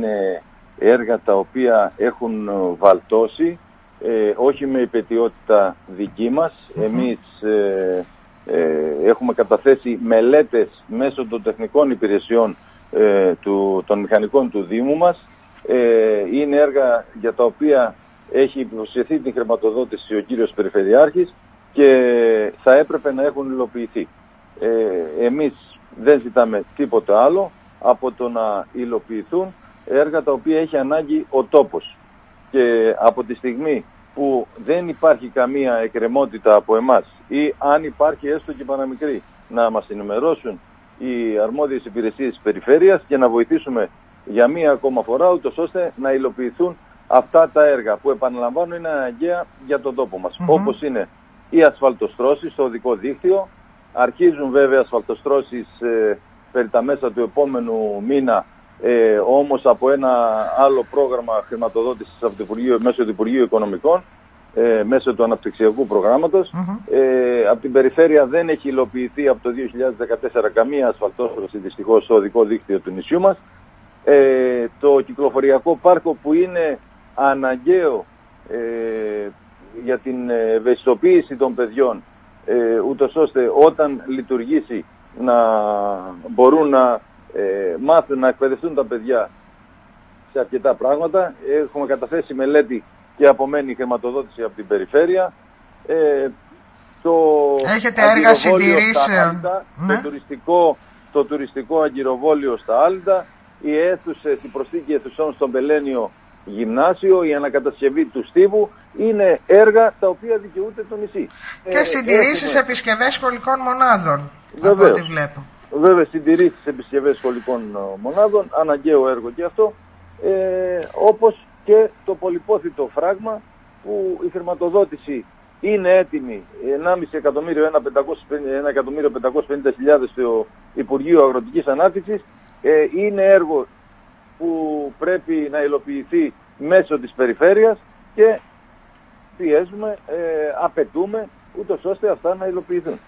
είναι έργα τα οποία έχουν βαλτώσει, ε, όχι με υπετιότητα δική μας. Εμείς ε, ε, έχουμε καταθέσει μελέτες μέσω των τεχνικών υπηρεσιών του, των μηχανικών του Δήμου μας. είναι έργα για τα οποία έχει υποσχεθεί την χρηματοδότηση ο κύριος Περιφερειάρχης και θα έπρεπε να έχουν υλοποιηθεί. Ε, εμείς δεν ζητάμε τίποτα άλλο από το να υλοποιηθούν έργα τα οποία έχει ανάγκη ο τόπος. Και από τη στιγμή που δεν υπάρχει καμία εκκρεμότητα από εμάς ή αν υπάρχει έστω και παραμικρή να μας ενημερώσουν οι αρμόδιες υπηρεσίες της περιφέρειας και να βοηθήσουμε για μία ακόμα φορά ούτως ώστε να υλοποιηθούν αυτά τα έργα που επαναλαμβάνω είναι αναγκαία για τον τόπο μας. Όπως είναι οι ασφαλτοστρώσεις στο οδικό δίκτυο, αρχίζουν βέβαια ασφαλτοστρώσεις ε, περί τα μέσα του επόμενου μήνα ε, όμως από ένα άλλο πρόγραμμα χρηματοδότησης από το Υπουργείο, μέσω του Υπουργείου Οικονομικών, ε, μέσω του αναπτυξιακού προγράμματος. Ε, από την περιφέρεια δεν έχει υλοποιηθεί από το 2014 καμία ασφαλτόστρωση δυστυχώς στο οδικό δίκτυο του νησιού μας. Ε, το κυκλοφοριακό πάρκο που είναι αναγκαίο ε, για την ευαισθητοποίηση των παιδιών ε, ούτως ώστε όταν λειτουργήσει να μπορούν να ε, μάθουν να εκπαιδευτούν τα παιδιά σε αρκετά πράγματα. Έχουμε καταθέσει μελέτη και απομένει χρηματοδότηση από την περιφέρεια. Ε, το Έχετε έργα συντηρήσεων. Ναι. Το, τουριστικό, το τουριστικό αγκυροβόλιο στα Άλιντα, οι αίθουσες, η προσθήκη αίθουσών στον Πελένιο γυμνάσιο, η ανακατασκευή του στίβου είναι έργα τα οποία δικαιούται το νησί. Και ε, συντηρήσεις έχουμε... επισκευές σχολικών μονάδων, Βεβαίως. από ό,τι βλέπω. Βέβαια συντηρήσεις επισκευές σχολικών ε, μονάδων, αναγκαίο έργο και αυτό, ε, όπως και το πολυπόθητο φράγμα που η χρηματοδότηση είναι έτοιμη 1,5 εκατομμύριο, 1.550.000 στο Υπουργείο Αγροτικής Ανάπτυξης ε, είναι έργο που πρέπει να υλοποιηθεί μέσω της περιφέρειας και πιέζουμε, ε, απαιτούμε ούτως ώστε αυτά να υλοποιηθούν.